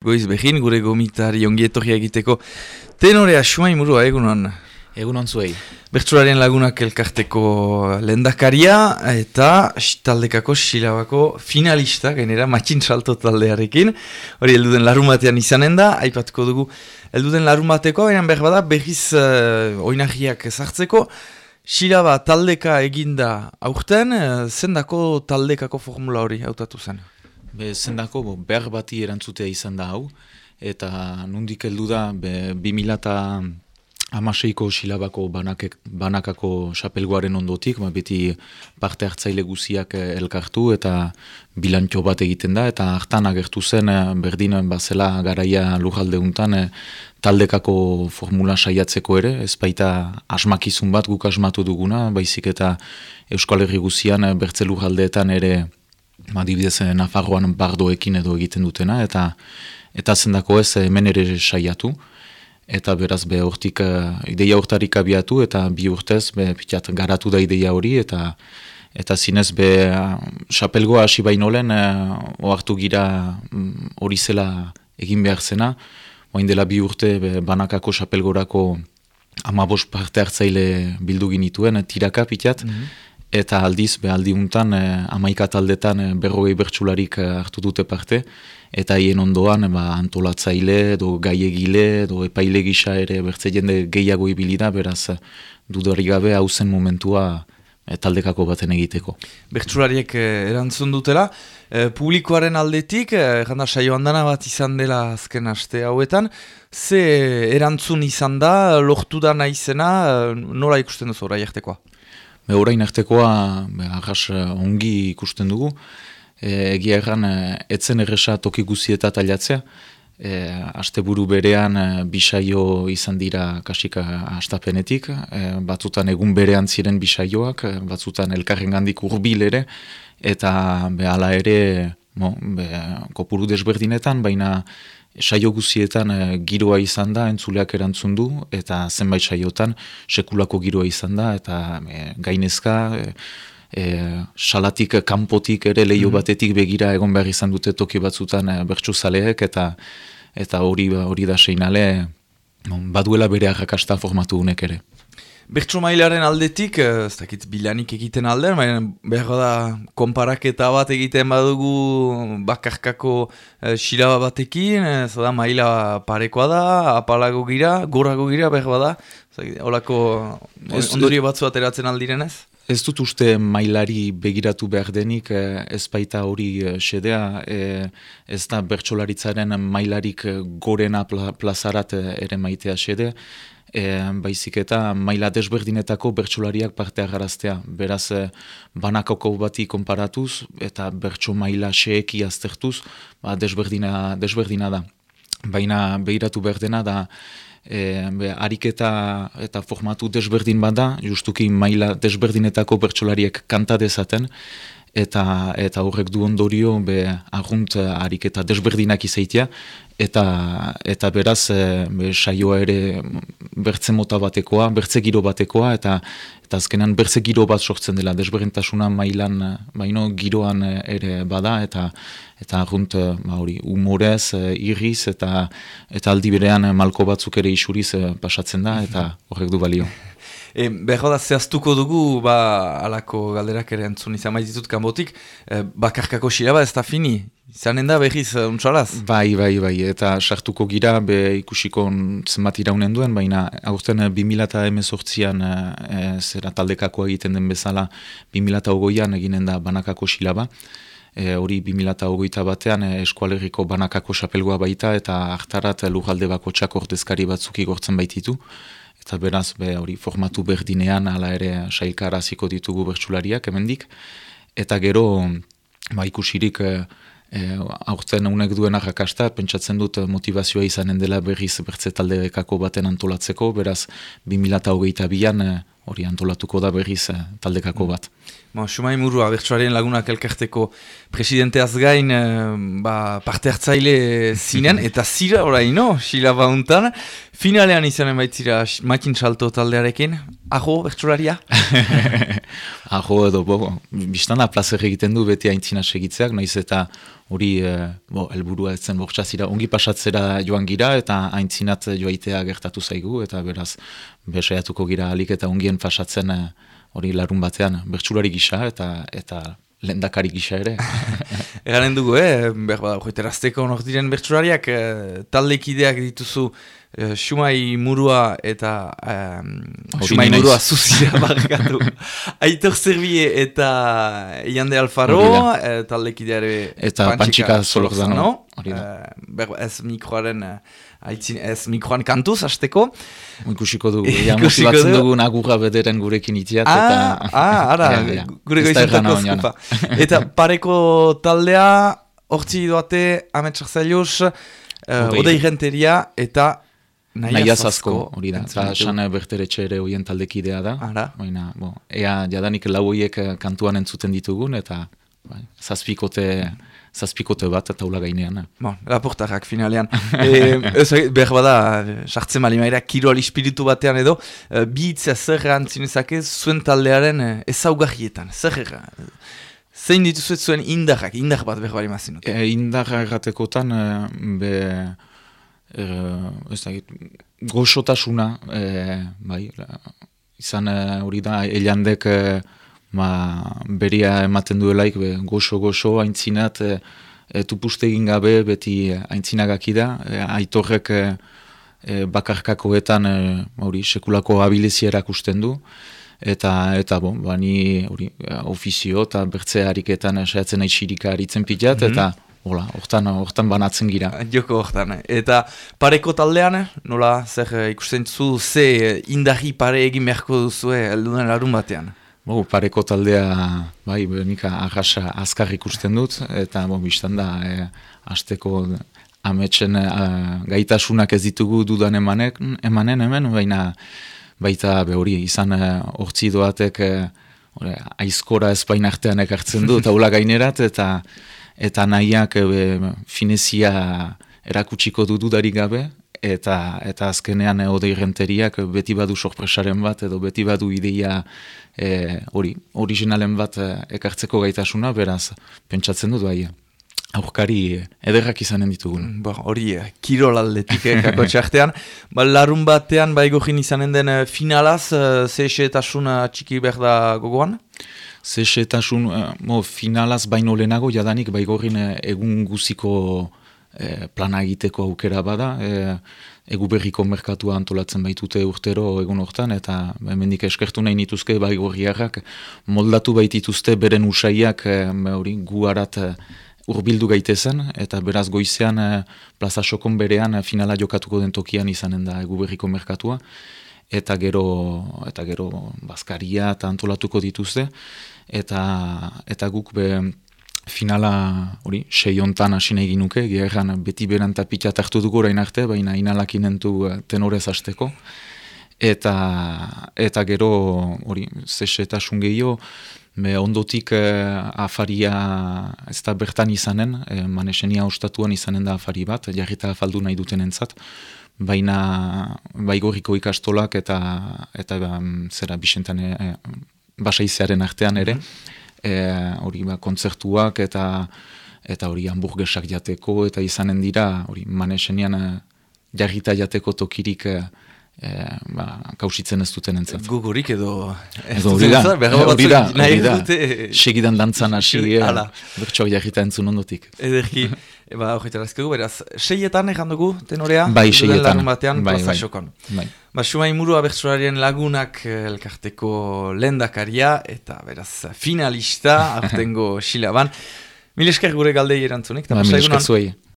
Goiz behin, gure gomitari ongietorria egiteko tenorea suma imurua egunon. Egunon zuei. Bertsularen lagunak elkarteko lendakaria eta taldekako silabako finalista, genera matxin salto taldearekin. Hori elduden larumatean izanen da, aipatuko dugu elduden larumateko, baina behar bada behiz uh, oinahiak ezartzeko. Silaba taldeka eginda aurten, uh, zendako taldekako formula hori hautatu zen? Be, zendako, bo, behar bati erantzutea izan da hau, eta nundik heldu da, be, 2000 amaseiko silabako banakek, banakako xapelgoaren ondotik, ba, beti parte hartzaile guziak eh, elkartu eta bilantxo bat egiten da, eta hartan agertu zen eh, berdin bazela garaia lujalde untan eh, taldekako formula saiatzeko ere, ez baita asmakizun bat guk asmatu duguna, baizik eta Euskal Herri guzian bertze lujaldeetan ere adibidez eh, Nafarroan bardoekin edo egiten dutena, eta eta zendako ez eh, hemen ere saiatu, eta beraz be hortik uh, ideia hortarik abiatu, eta bi urtez be pitat garatu da ideia hori, eta eta zinez be xapelgoa hasi baino lehen ohartu gira mm, hori zela egin behar zena, oain dela bi urte be, banakako xapelgorako amabos parte hartzaile bildu ginituen, tiraka pitat, mhm eta aldiz, be aldiuntan, e, eh, amaika taldetan e, berrogei bertsularik e, hartu dute parte, eta hien ondoan ba, antolatzaile, edo gaiegile, edo epaile gisa ere bertze jende gehiago ibilida, beraz dudari gabe hauzen momentua taldekako baten egiteko. Bertsulariek erantzun dutela, publikoaren aldetik, e, janda saio handana bat izan dela azken aste hauetan, ze erantzun izan da, lortu da nahizena, nola ikusten duzu orai Be, orain artekoa arras eh, ongi ikusten dugu. E, egia erran, etzen erresa toki guzieta taliatzea. E, asteburu berean e, bisaio izan dira kasika astapenetik. E, batzutan egun berean ziren bisaioak, batzutan elkarren gandik urbil ere. Eta be, ala ere, mo, be, kopuru desberdinetan, baina saio guzietan e, giroa izan da, entzuleak erantzun du, eta zenbait saiotan sekulako giroa izan da, eta e, gainezka, e, salatik, kanpotik ere leio mhm. batetik begira egon behar izan dute toki batzutan e, bertsu zaleek, eta eta hori hori da seinale, baduela bere arrakasta formatu unek ere. Bertso mailaren aldetik, eh, ez dakit bilanik egiten aldean, baina behar da konparaketa bat egiten badugu bakarkako e, xilaba batekin, ez da maila parekoa da, apalago gira, gorago gira, behar da, holako ondorio batzu ateratzen aldirenez? Ez dut uste mailari begiratu behar denik, ez baita hori sedea, ez da bertsolaritzaren mailarik gorena plazarat ere maitea sedea, e, baizik eta maila desberdinetako bertsolariak partea garaztea. Beraz, banakoko bati konparatuz eta bertso maila xeeki aztertuz, ba, desberdina, desberdina da. Baina behiratu berdena da, e, ariketa eta formatu desberdin bada, justuki maila desberdinetako bertsolariek kanta dezaten, eta eta horrek du ondorio be argunt ariketa desberdinak izaitia eta eta beraz e, be, saioa ere bertze mota batekoa, bertze giro batekoa eta eta azkenan bertze giro bat sortzen dela. Desberdintasuna mailan baino giroan ere bada eta eta argunt ba hori umorez irriz eta eta aldi berean malko batzuk ere isuriz pasatzen da eta horrek du balio E, Behar da, zehaztuko dugu, ba, alako galderak ere entzun izan maizitut kanbotik, e, bakarkako xilaba ez da fini, izanen da behiz, e, untsalaz? Bai, bai, bai, eta sartuko gira, be ikusiko zenbat iraunen duen, baina aurten 2000 eta emezortzian e, zera taldekako egiten den bezala, 2000 eta ogoian eginen da banakako xilaba, E, hori 2008 batean e, eskualeriko banakako xapelgoa baita eta hartarat lujalde bako txakordezkari batzuk igortzen baititu eta beraz be hori formatu berdinean hala ere sailkara hasiko ditugu bertsulariak hemendik. Eta gero ba ikusirik e, aurten unek duen arrakasta pentsatzen dut motivazioa izanen dela berriz bertze taldekako baten antolatzeko. Beraz 2022an e, hori antolatuko da berriz e, taldekako bat. Ba, Sumai Murua, bertsuaren lagunak elkarteko presidenteaz gain eh, ba, parte hartzaile zinen, eta zira orain, no? Sila bauntan, finalean izanen baitzira makin salto taldearekin, aho bertsularia? aho edo, bo, biztana plazer egiten du beti aintzina segitzeak, naiz eta hori e, bo, elburua etzen bortxazira ongi pasatzera joan gira eta haintzinat joaitea gertatu zaigu eta beraz besaiatuko gira alik eta ongien pasatzen hori larun batean bertsulari gisa eta eta lendakari gisa ere. Egaren dugu, eh? Behar bada, joiterazteko nok diren bertsulariak eh, taldekideak dituzu Uh, Sumai murua eta uh, Sumai murua zuzia barkatu. Aitor Zerbie eta Iande Alfaro, uh, taldekideare eta Panchika Zolorzano. Uh, ez mikroaren, uh, ez mikroan kantuz, azteko. Ikusiko dugu, ja, motibatzen dugu nagurra bederen gurekin itiat. Ah, eta, ah, ara, ja, ja. gure goizentako skupa. Eta pareko taldea, hortzi doate, ametsak zailuz, uh, odei genteria eta Naia zazko, hori da. Eta sana berteretxe ere hoien taldekidea da. Ara. Baina, bo, ea jadanik lau hoiek eh, kantuan entzuten ditugun, eta bai, zazpikote, zazpikote bat eta ula gainean. Bon, raportarrak finalean. e, ez, behar bada, sartzen mali maira, kirol espiritu batean edo, e, bi itzea zer antzinezake zuen taldearen ezaugarrietan. Zer Zein dituzuet zuen indarrak, indar bat behar bari mazin. E, indarra erratekotan, be uh, ez da, goxotasuna, e, bai, izan eh, hori da, elandek e, ma, beria ematen duelaik, be, goxo-goxo, haintzinat, e, e, tupuste egin gabe, beti haintzinagaki da, e, aitorrek e, e, bakarkakoetan hori sekulako abilizierak usten du, eta eta bon, bani hori ofizio eta bertzeariketan saiatzen nahi xirika aritzen pilat, mhm. eta Hola, hortan, hortan banatzen gira. Joko hortan. Eta pareko taldean, nola, zer eh, ikusten zu, ze eh, indahi pare egin beharko duzu elduden larun batean? Bo, pareko taldea, bai, nika ahasa azkar ikusten dut, eta bo, biztan da, e, azteko ametsen gaitasunak ez ditugu dudan emanek, emanen hemen, baina baita behori, izan hortzi doatek e, aizkora ezpain artean ekartzen du, eta gainerat, eta eta nahiak e, finezia erakutsiko du dudarik gabe, eta eta azkenean odei renteriak beti badu sorpresaren bat, edo beti badu ideia e, hori, originalen bat e, ekartzeko gaitasuna, beraz, pentsatzen dut bai. Aurkari ederrak izanen ditugun. Ba, hori, kirol aldetik kako txartean. Ba, larun batean, ba, izanen den finalaz, ze txiki behar da gogoan? Zesetasun uh, mo, finalaz baino lehenago jadanik baigorrin uh, egun guziko uh, plana egiteko aukera bada, uh, egu berriko merkatua antolatzen baitute urtero egun hortan, eta hemendik eskertu nahi nituzke baigorriarrak moldatu baitituzte beren usaiak hori guarat uh, urbildu gaitezen, eta beraz goizean uh, plaza sokon berean finala jokatuko den tokian izanen da egu berriko merkatua, eta gero eta gero bazkaria eta antolatuko dituzte. Eta eta guk be finala hori sei hontan hasi nahi ginuke gerran beti beran tapita hartu dugu orain arte baina inalakinentu eh, tenorez hasteko. Eta eta gero hori zesetasun gehiago me ondotik eh, afaria ez da bertan izanen eh, manesenia ostatuan izanen da afari bat jarrita afaldu nahi duten entzat baina baigorriko ikastolak eta eta um, zera bisentan e, basaizearen artean ere e, hori ba, kontzertuak eta eta hori hamburgesak jateko eta izanen dira hori manesenean jarrita jateko tokirik e, ba, kausitzen ez duten entzat. Gugurik edo... Edo hori da, hori da, hori da, segidan dantzan hasi, bertsoak jarrita entzun ondotik. Ederki, eba hori terazkegu, beraz, seietan egan dugu tenorea? Bai, seietan. batean, bai, bai, bai. Ba, suma imurua bertsolaren lagunak eh, elkarteko lendakaria, eta beraz, finalista, artengo xilaban. Mil esker gure galdei erantzunik. Ba, mil.